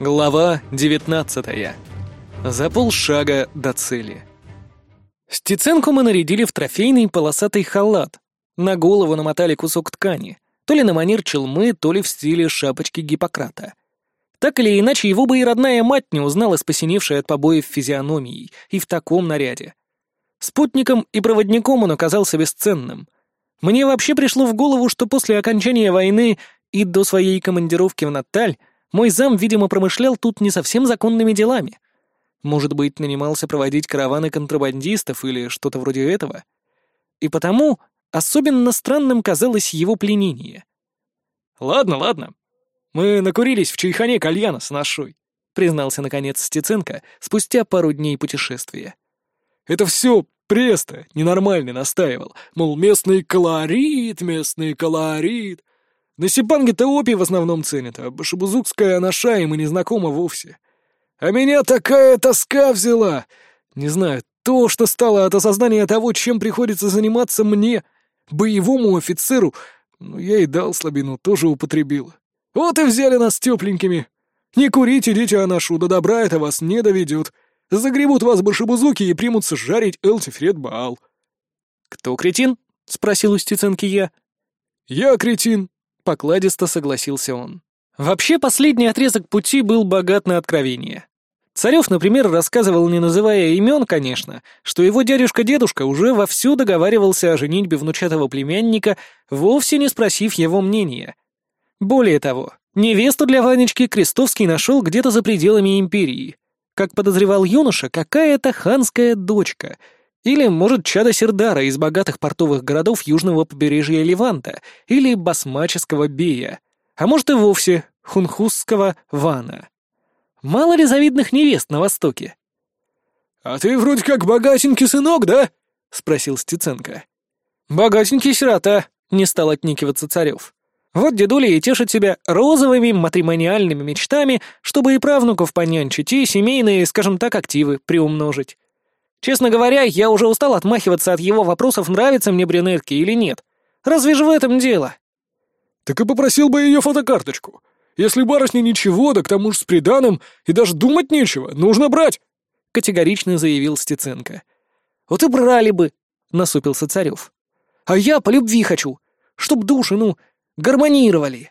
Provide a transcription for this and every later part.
Глава 19. За полшага до цели. Стеценку мы нарядили в трофейный полосатый халат. На голову намотали кусок ткани, то ли на манер челмы, то ли в стиле шапочки Гиппократа. Так или иначе, его бы и родная мать не узнала с посиневшей от побоев физиономией и в таком наряде. Спутником и проводником он оказался бесценным. Мне вообще пришло в голову, что после окончания войны и до своей командировки в Наталь мой зам, видимо, промышлял тут не совсем законными делами. Может быть, нанимался проводить караваны контрабандистов или что-то вроде этого. И потому особенно странным казалось его пленение. «Ладно, ладно. Мы накурились в чайхане кальяна с нашой», — признался, наконец, Стеценко спустя пару дней путешествия. «Это все Преста ненормальный настаивал, мол, местный колорит, местный колорит. На Сипанге-то опий в основном ценят, а башебузукская анаша ему не знакома вовсе. А меня такая тоска взяла! Не знаю, то, что стало от осознания того, чем приходится заниматься мне, боевому офицеру, ну, я и дал слабину, тоже употребил. Вот и взяли нас тепленькими. Не курите, идите анашу, до добра это вас не доведет. Загребут вас башебузуки и примутся жарить Элтифред Баал. «Кто кретин?» — спросил у Стеценки я. «Я кретин», покладисто согласился он. Вообще, последний отрезок пути был богат на откровения. Царев, например, рассказывал, не называя имен, конечно, что его дядюшка-дедушка уже вовсю договаривался о женитьбе внучатого племянника, вовсе не спросив его мнения. Более того, невесту для Ванечки Крестовский нашел где-то за пределами империи. Как подозревал юноша, какая-то ханская дочка — или, может, чада Сердара из богатых портовых городов южного побережья Леванта, или басмаческого Бея, а может и вовсе хунхузского Вана. Мало ли завидных невест на Востоке. «А ты вроде как богатенький сынок, да?» — спросил Стеценко. «Богатенький сирота», — не стал отникиваться Царев. «Вот дедуля и тешит себя розовыми матримониальными мечтами, чтобы и правнуков понянчить, и семейные, скажем так, активы приумножить. Честно говоря, я уже устал отмахиваться от его вопросов, нравится мне брюнетки или нет. Разве же в этом дело? Так и попросил бы ее фотокарточку. Если барышня ничего, да к тому же с приданым, и даже думать нечего, нужно брать, — категорично заявил Стеценко. Вот и брали бы, — насупился Царев. А я по любви хочу, чтоб души, ну, гармонировали.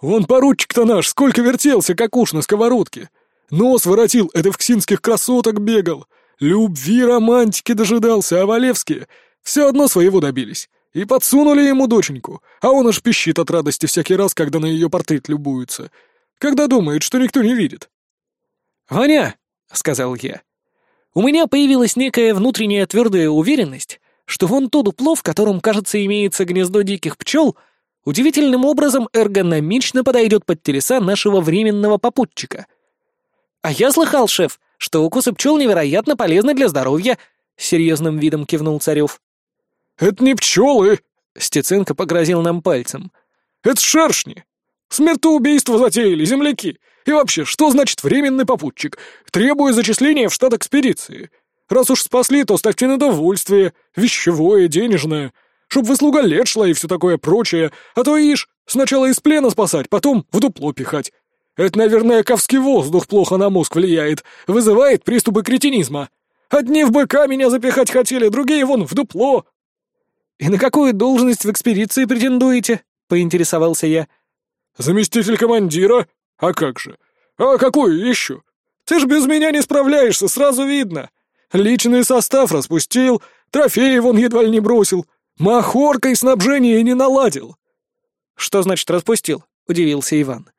Он поручик-то наш сколько вертелся, как уж на сковородке. Нос воротил, это в ксинских красоток бегал. Любви романтики дожидался, а Валевские все одно своего добились. И подсунули ему доченьку, а он аж пищит от радости всякий раз, когда на ее портрет любуются. Когда думает, что никто не видит. «Ваня», — сказал я, — «у меня появилась некая внутренняя твердая уверенность, что вон тот дупло, в котором, кажется, имеется гнездо диких пчел, удивительным образом эргономично подойдет под телеса нашего временного попутчика. А я слыхал, шеф, что укусы пчел невероятно полезны для здоровья», — серьезным видом кивнул Царев. «Это не пчелы!» — Стеценко погрозил нам пальцем. «Это шершни! Смертоубийство затеяли земляки! И вообще, что значит временный попутчик? Требую зачисления в штат экспедиции. Раз уж спасли, то ставьте на довольствие, вещевое, денежное, чтоб выслуга лет шла и все такое прочее, а то, ишь, сначала из плена спасать, потом в дупло пихать. Это, наверное, ковский воздух плохо на мозг влияет, вызывает приступы кретинизма. Одни в быка меня запихать хотели, другие вон в дупло». «И на какую должность в экспедиции претендуете?» — поинтересовался я. «Заместитель командира? А как же? А какую еще? Ты ж без меня не справляешься, сразу видно. Личный состав распустил, трофеи вон едва ли не бросил, махоркой снабжение не наладил». «Что значит распустил?» — удивился Иван.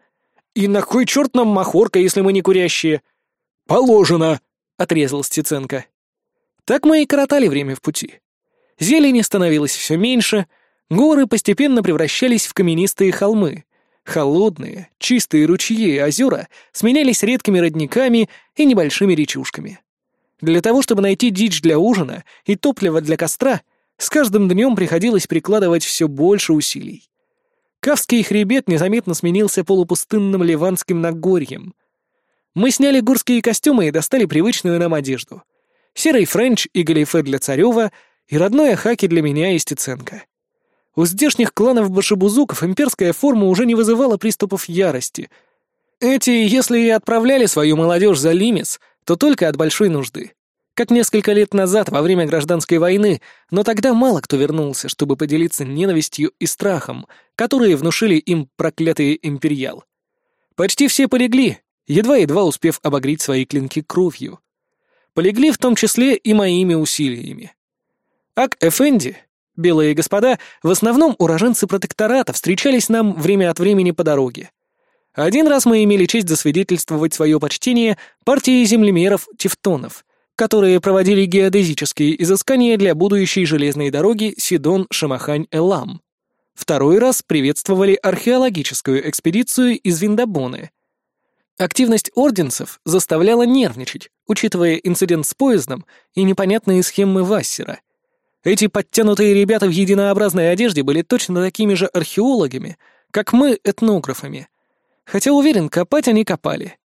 «И на кой черт нам махорка, если мы не курящие?» «Положено!» — отрезал Стеценко. Так мы и коротали время в пути. Зелени становилось все меньше, горы постепенно превращались в каменистые холмы. Холодные, чистые ручьи и озера сменялись редкими родниками и небольшими речушками. Для того, чтобы найти дичь для ужина и топливо для костра, с каждым днем приходилось прикладывать все больше усилий. Кавский хребет незаметно сменился полупустынным ливанским Нагорьем. Мы сняли горские костюмы и достали привычную нам одежду. Серый френч и галифе для Царева, и родное хаки для меня и Стеценко. У здешних кланов башебузуков имперская форма уже не вызывала приступов ярости. Эти, если и отправляли свою молодежь за Лимец, то только от большой нужды. Как несколько лет назад, во время гражданской войны, но тогда мало кто вернулся, чтобы поделиться ненавистью и страхом, которые внушили им проклятые империал. Почти все полегли, едва-едва успев обогреть свои клинки кровью. Полегли в том числе и моими усилиями. Ак Эфенди, белые господа, в основном уроженцы протектората, встречались нам время от времени по дороге. Один раз мы имели честь засвидетельствовать свое почтение партии землемеров-тевтонов, которые проводили геодезические изыскания для будущей железной дороги Сидон-Шамахань-Элам. Второй раз приветствовали археологическую экспедицию из Виндабоны. Активность орденцев заставляла нервничать, учитывая инцидент с поездом и непонятные схемы Вассера. Эти подтянутые ребята в единообразной одежде были точно такими же археологами, как мы этнографами. Хотя, уверен, копать они копали.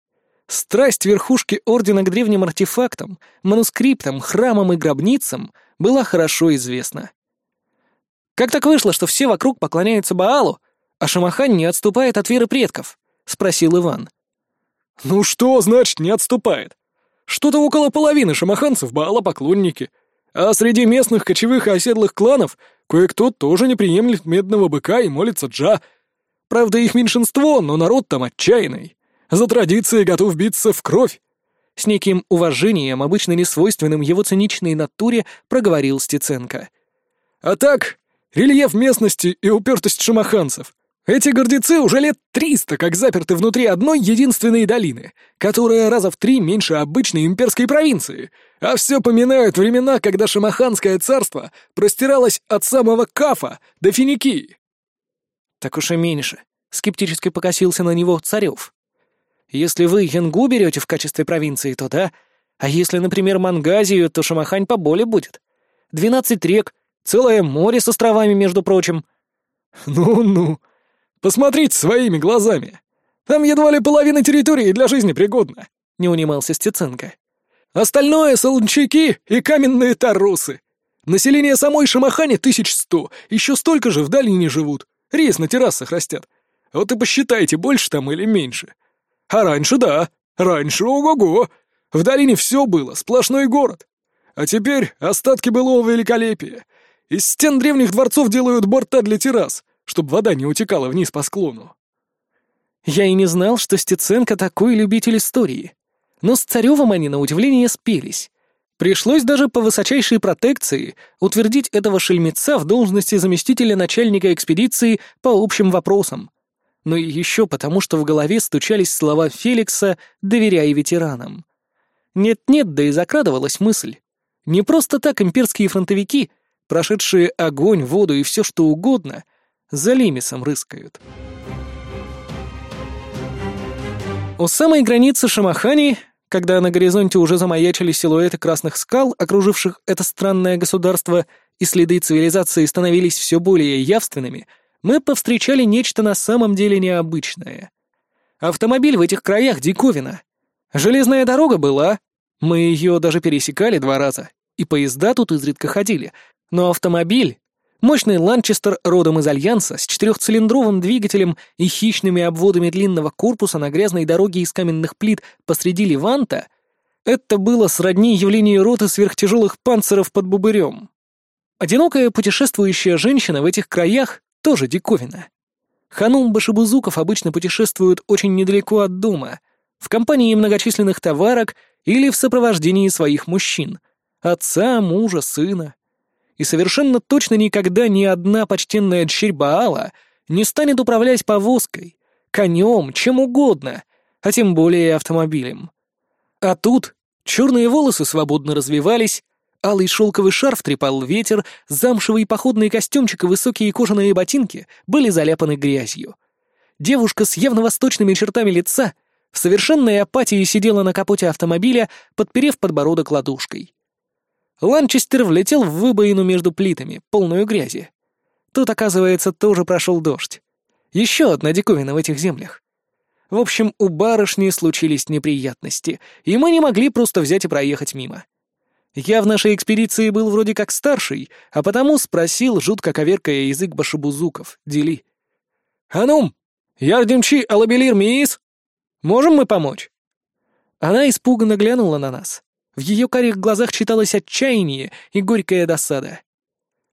Страсть верхушки Ордена к древним артефактам, манускриптам, храмам и гробницам была хорошо известна. «Как так вышло, что все вокруг поклоняются Баалу, а Шамахан не отступает от веры предков?» — спросил Иван. «Ну что значит не отступает? Что-то около половины шамаханцев Баала поклонники, а среди местных кочевых и оседлых кланов кое-кто тоже не приемлет медного быка и молится Джа. Правда, их меньшинство, но народ там отчаянный. За традиции готов биться в кровь. С неким уважением, обычно несвойственным его циничной натуре, проговорил Стеценко. А так, рельеф местности и упертость шамаханцев. Эти гордецы уже лет триста как заперты внутри одной единственной долины, которая раза в три меньше обычной имперской провинции, а все поминают времена, когда Шамаханское царство простиралось от самого Кафа до Финикии. «Так уж и меньше», — скептически покосился на него Царев. «Если вы Янгу берете в качестве провинции, то да, а если, например, Мангазию, то Шамахань поболее будет. Двенадцать рек, целое море с островами, между прочим». «Ну-ну», Посмотрите своими глазами. Там едва ли половина территории для жизни пригодна», — не унимался Стеценко. «Остальное — солончаки и каменные тарусы. Население самой Шамахани тысяч сто, еще столько же в долине живут. Рис на террасах растят. Вот и посчитайте, больше там или меньше. А раньше да, раньше ого-го. В долине все было, сплошной город. А теперь остатки былого великолепия. Из стен древних дворцов делают борта для террас, чтобы вода не утекала вниз по склону. Я и не знал, что Стеценко такой любитель истории. Но с Царевым они, на удивление, спелись. Пришлось даже по высочайшей протекции утвердить этого шельмеца в должности заместителя начальника экспедиции по общим вопросам. Но и еще потому, что в голове стучались слова Феликса «доверяй ветеранам». Нет-нет, да и закрадывалась мысль. Не просто так имперские фронтовики, прошедшие огонь, воду и все что угодно, за Лимисом рыскают. У самой границы Шамахани, когда на горизонте уже замаячили силуэты красных скал, окруживших это странное государство, и следы цивилизации становились все более явственными, мы повстречали нечто на самом деле необычное. Автомобиль в этих краях диковина. Железная дорога была, мы ее даже пересекали два раза, и поезда тут изредка ходили, но автомобиль Мощный Ланчестер родом из Альянса с четырехцилиндровым двигателем и хищными обводами длинного корпуса на грязной дороге из каменных плит посреди Леванта — это было сродни явлению роты сверхтяжелых панциров под бубырем. Одинокая путешествующая женщина в этих краях тоже диковина. Ханум Башибузуков обычно путешествуют очень недалеко от дома, в компании многочисленных товарок или в сопровождении своих мужчин — отца, мужа, сына и совершенно точно никогда ни одна почтенная дщерь Баала не станет управлять повозкой, конем, чем угодно, а тем более автомобилем. А тут черные волосы свободно развивались, алый шелковый шарф трепал ветер, замшевый походный костюмчик и высокие кожаные ботинки были заляпаны грязью. Девушка с явно восточными чертами лица в совершенной апатии сидела на капоте автомобиля, подперев подбородок ладошкой. Ланчестер влетел в выбоину между плитами, полную грязи. Тут, оказывается, тоже прошел дождь. Еще одна диковина в этих землях. В общем, у барышни случились неприятности, и мы не могли просто взять и проехать мимо. Я в нашей экспедиции был вроде как старший, а потому спросил, жутко коверкая язык башебузуков, дели. «Анум, ярдимчи алабелир миис?» Можем мы помочь?» Она испуганно глянула на нас. В ее карих глазах читалось отчаяние и горькая досада.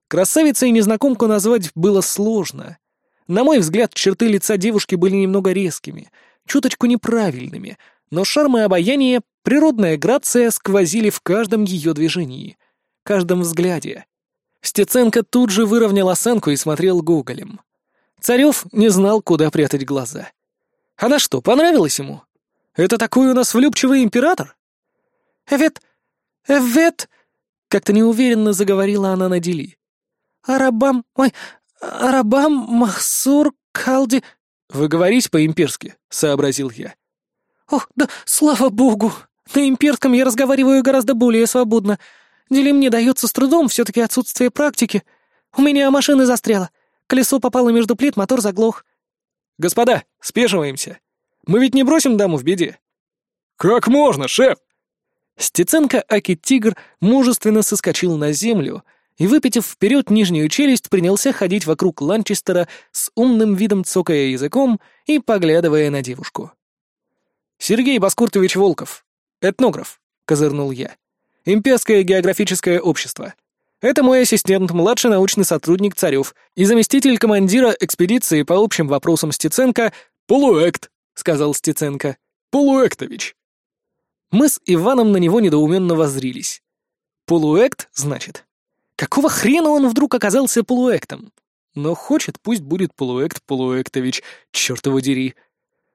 Красавицей незнакомку назвать было сложно. На мой взгляд, черты лица девушки были немного резкими, чуточку неправильными, но шарм и обаяние, природная грация сквозили в каждом ее движении, каждом взгляде. Стеценко тут же выровнял осанку и смотрел гоголем. Царев не знал, куда прятать глаза. Она что, понравилась ему? Это такой у нас влюбчивый император? «Эвет... Эвет...» — как-то неуверенно заговорила она на дели. «Арабам... Ой, Арабам Махсур Калди...» «Вы говорите по-имперски», — сообразил я. «Ох, да слава богу! На имперском я разговариваю гораздо более свободно. Дели мне дается с трудом, все-таки отсутствие практики. У меня машина застряла. Колесо попало между плит, мотор заглох». «Господа, спешиваемся. Мы ведь не бросим даму в беде». «Как можно, шеф?» Стеценко Аки-тигр мужественно соскочил на землю — и, выпитив вперед нижнюю челюсть, принялся ходить вокруг Ланчестера с умным видом цокая языком и поглядывая на девушку. «Сергей Баскуртович Волков, этнограф», — козырнул я. «Имперское географическое общество. Это мой ассистент, младший научный сотрудник Царев и заместитель командира экспедиции по общим вопросам Стеценко «Полуэкт», — сказал Стеценко. «Полуэктович». Мы с Иваном на него недоуменно воззрились. «Полуэкт, значит?» Какого хрена он вдруг оказался полуэктом? Но хочет, пусть будет полуэкт Полуэктович, черт его дери.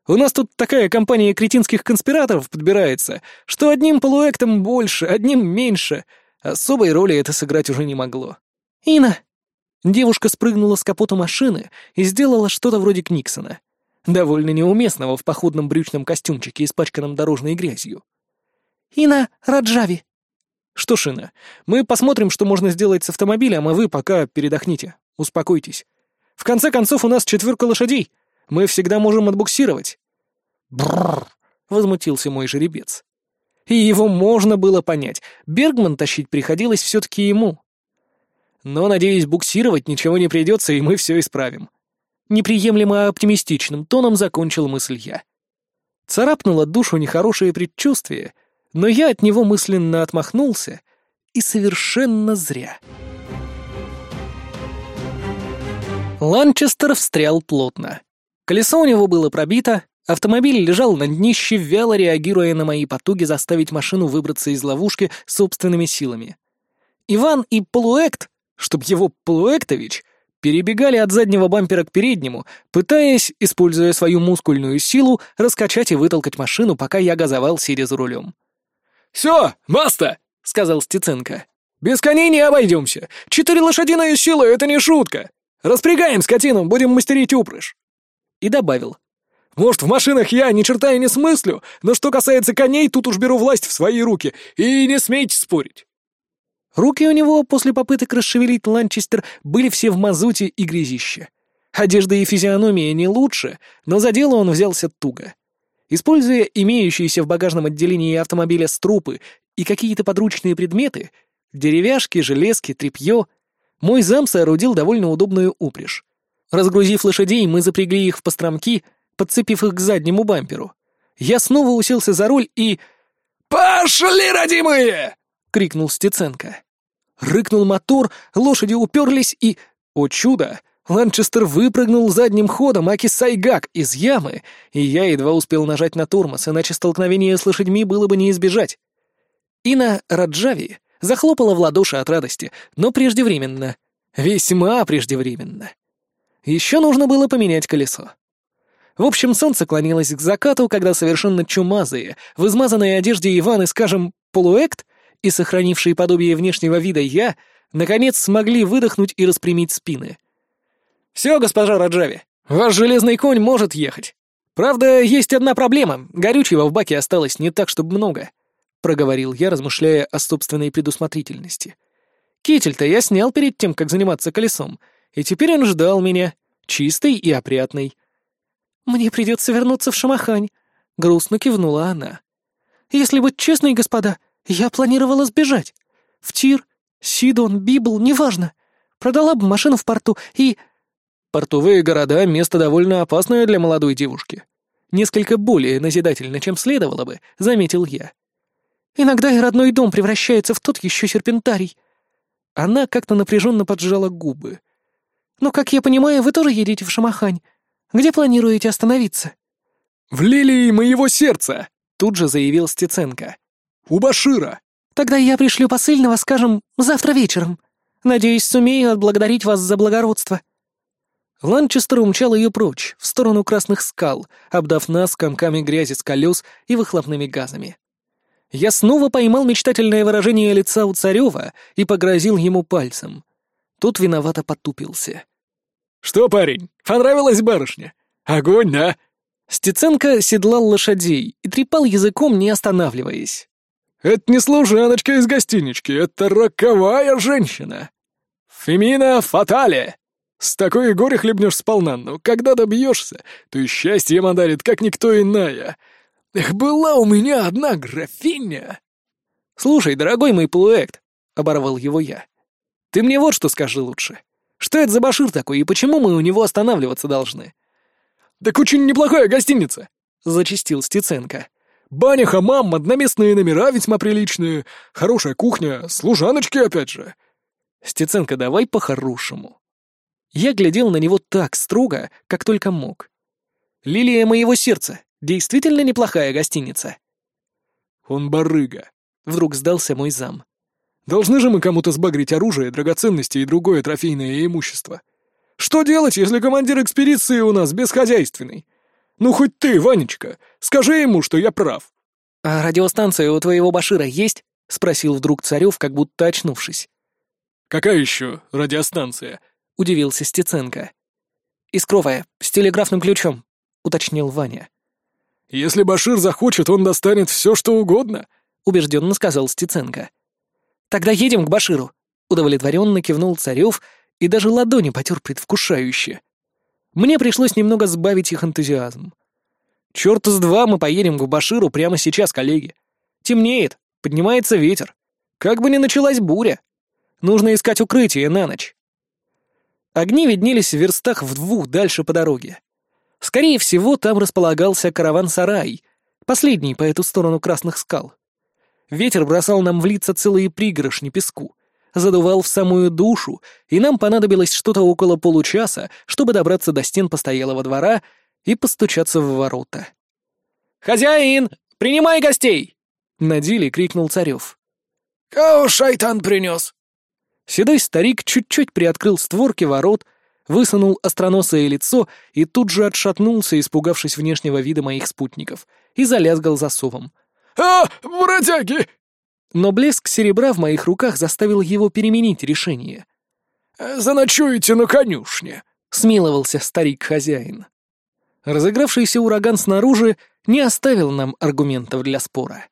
У нас тут такая компания кретинских конспираторов подбирается, что одним полуэктом больше, одним меньше. Особой роли это сыграть уже не могло. «Ина!» Девушка спрыгнула с капота машины и сделала что-то вроде Книксона. Довольно неуместного в походном брючном костюмчике, испачканном дорожной грязью. «Ина Раджави!» «Что, Шина, мы посмотрим, что можно сделать с автомобилем, а вы пока передохните. Успокойтесь. В конце концов, у нас четверка лошадей. Мы всегда можем отбуксировать». «Брррр!» — возмутился мой жеребец. И его можно было понять. Бергман тащить приходилось все-таки ему. Но, надеюсь, буксировать ничего не придется, и мы все исправим. Неприемлемо оптимистичным тоном закончил мысль я. Царапнуло душу нехорошее предчувствие — но я от него мысленно отмахнулся, и совершенно зря. Ланчестер встрял плотно. Колесо у него было пробито, автомобиль лежал на днище, вяло реагируя на мои потуги заставить машину выбраться из ловушки собственными силами. Иван и Полуэкт, чтоб его Полуэктович, перебегали от заднего бампера к переднему, пытаясь, используя свою мускульную силу, раскачать и вытолкать машину, пока я газовал, сидя за рулем. «Все, баста!» — сказал Стеценко. «Без коней не обойдемся. Четыре лошадиные силы — это не шутка. Распрягаем скотину, будем мастерить упряжь». И добавил. «Может, в машинах я ни черта и не смыслю, но что касается коней, тут уж беру власть в свои руки, и не смейте спорить». Руки у него после попыток расшевелить Ланчестер были все в мазуте и грязище. Одежда и физиономия не лучше, но за дело он взялся туго. Используя имеющиеся в багажном отделении автомобиля струпы и какие-то подручные предметы, деревяшки, железки, тряпье, мой зам соорудил довольно удобную упряжь. Разгрузив лошадей, мы запрягли их в постромки, подцепив их к заднему бамперу. Я снова уселся за руль и... «Пошли, родимые!» — крикнул Стеценко. Рыкнул мотор, лошади уперлись и... О чудо! Ланчестер выпрыгнул задним ходом Аки Сайгак из ямы, и я едва успел нажать на тормоз, иначе столкновение с лошадьми было бы не избежать. Ина Раджави захлопала в ладоши от радости, но преждевременно. Весьма преждевременно. Еще нужно было поменять колесо. В общем, солнце клонилось к закату, когда совершенно чумазые, в измазанной одежде Иван и, скажем, полуэкт, и сохранившие подобие внешнего вида я, наконец смогли выдохнуть и распрямить спины. «Все, госпожа Раджави, ваш железный конь может ехать. Правда, есть одна проблема. Горючего в баке осталось не так, чтобы много», — проговорил я, размышляя о собственной предусмотрительности. «Китель-то я снял перед тем, как заниматься колесом, и теперь он ждал меня, чистый и опрятный». «Мне придется вернуться в Шамахань», — грустно кивнула она. «Если быть честной, господа, я планировала сбежать. В Тир, Сидон, Библ, неважно. Продала бы машину в порту и...» Портовые города — место довольно опасное для молодой девушки. Несколько более назидательно, чем следовало бы, заметил я. Иногда и родной дом превращается в тот еще серпентарий. Она как-то напряженно поджала губы. «Но, как я понимаю, вы тоже едете в Шамахань. Где планируете остановиться?» «В лилии моего сердца!» — тут же заявил Стеценко. «У Башира!» «Тогда я пришлю посыльного, скажем, завтра вечером. Надеюсь, сумею отблагодарить вас за благородство». Ланчестер умчал ее прочь, в сторону красных скал, обдав нас комками грязи с колес и выхлопными газами. Я снова поймал мечтательное выражение лица у Царева и погрозил ему пальцем. Тот виновато потупился. «Что, парень, понравилась барышня? Огонь, да?» Стеценко седлал лошадей и трепал языком, не останавливаясь. «Это не служаночка из гостинички, это роковая женщина! Фемина фатале! С такой горе хлебнешь сполна, но когда добьешься, то и счастье ему дарит, как никто иная. Эх, была у меня одна графиня!» «Слушай, дорогой мой полуэкт», — оборвал его я, — «ты мне вот что скажи лучше. Что это за башир такой, и почему мы у него останавливаться должны?» «Так очень неплохая гостиница», — зачистил Стеценко. «Баня, хамам, одноместные номера весьма приличные, хорошая кухня, служаночки опять же». «Стеценко, давай по-хорошему». Я глядел на него так строго, как только мог. «Лилия моего сердца, Действительно неплохая гостиница». «Он барыга», — вдруг сдался мой зам. «Должны же мы кому-то сбагрить оружие, драгоценности и другое трофейное имущество. Что делать, если командир экспедиции у нас бесхозяйственный? Ну, хоть ты, Ванечка, скажи ему, что я прав». «А радиостанция у твоего Башира есть?» — спросил вдруг Царев, как будто очнувшись. «Какая еще радиостанция?» — удивился Стеценко. «Искровая, с телеграфным ключом», — уточнил Ваня. «Если Башир захочет, он достанет все, что угодно», — убежденно сказал Стеценко. «Тогда едем к Баширу», — удовлетворенно кивнул Царев и даже ладони потер предвкушающе. Мне пришлось немного сбавить их энтузиазм. «Черт с два мы поедем к Баширу прямо сейчас, коллеги. Темнеет, поднимается ветер. Как бы ни началась буря. Нужно искать укрытие на ночь». Огни виднелись в верстах в двух дальше по дороге. Скорее всего, там располагался караван-сарай, последний по эту сторону красных скал. Ветер бросал нам в лица целые пригоршни песку, задувал в самую душу, и нам понадобилось что-то около получаса, чтобы добраться до стен постоялого двора и постучаться в ворота. «Хозяин, принимай гостей!» — на деле крикнул Царев. «Кого шайтан принес?» Седой старик чуть-чуть приоткрыл створки ворот, высунул остроносое лицо и тут же отшатнулся, испугавшись внешнего вида моих спутников, и залязгал засовом. «А, бродяги!» Но блеск серебра в моих руках заставил его переменить решение. «Заночуете на конюшне», — смиловался старик-хозяин. Разыгравшийся ураган снаружи не оставил нам аргументов для спора.